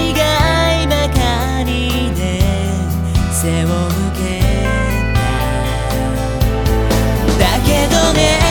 違いばかりで背を向けた。だけどね。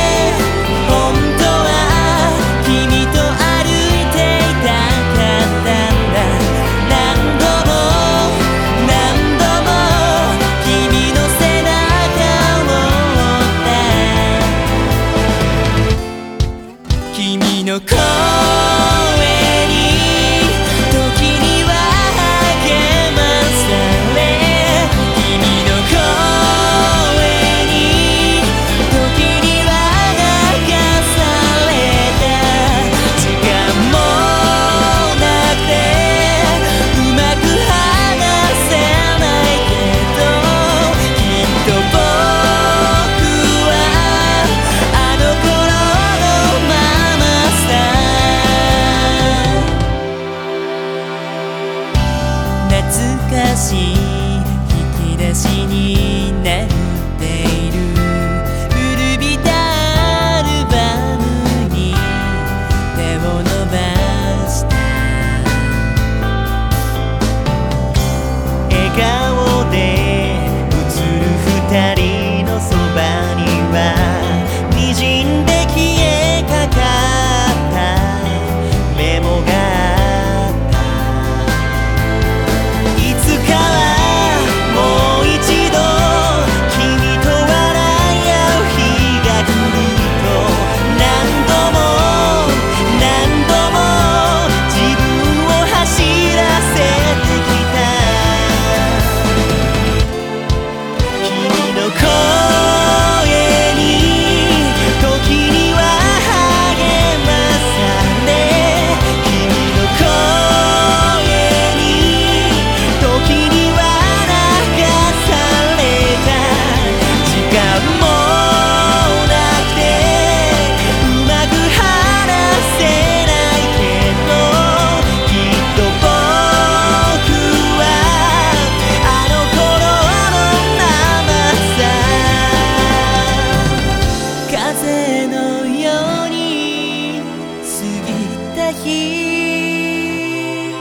日。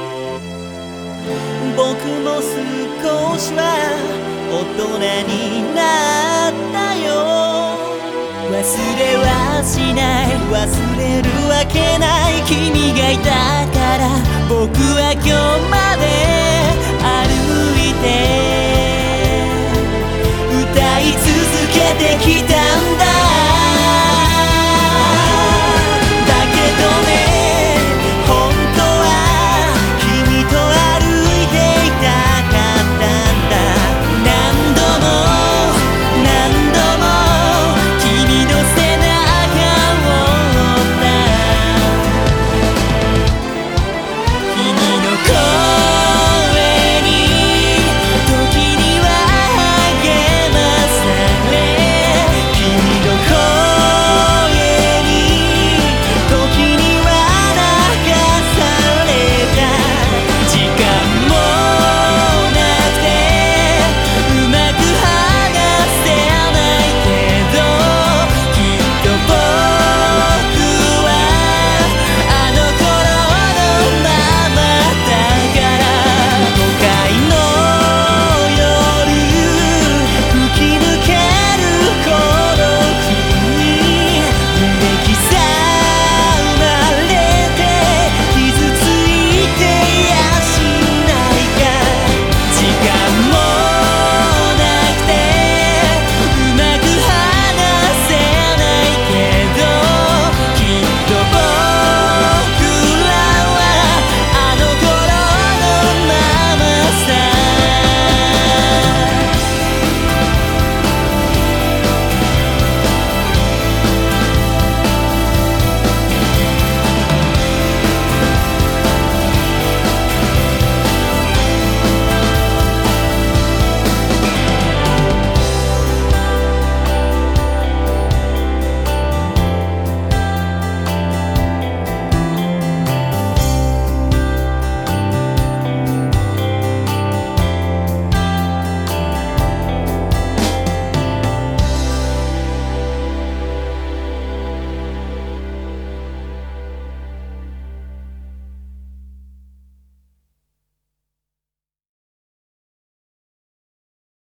僕も少しは大人になったよ。忘れはしない。忘れるわけない君がいたから僕は今日まで歩いて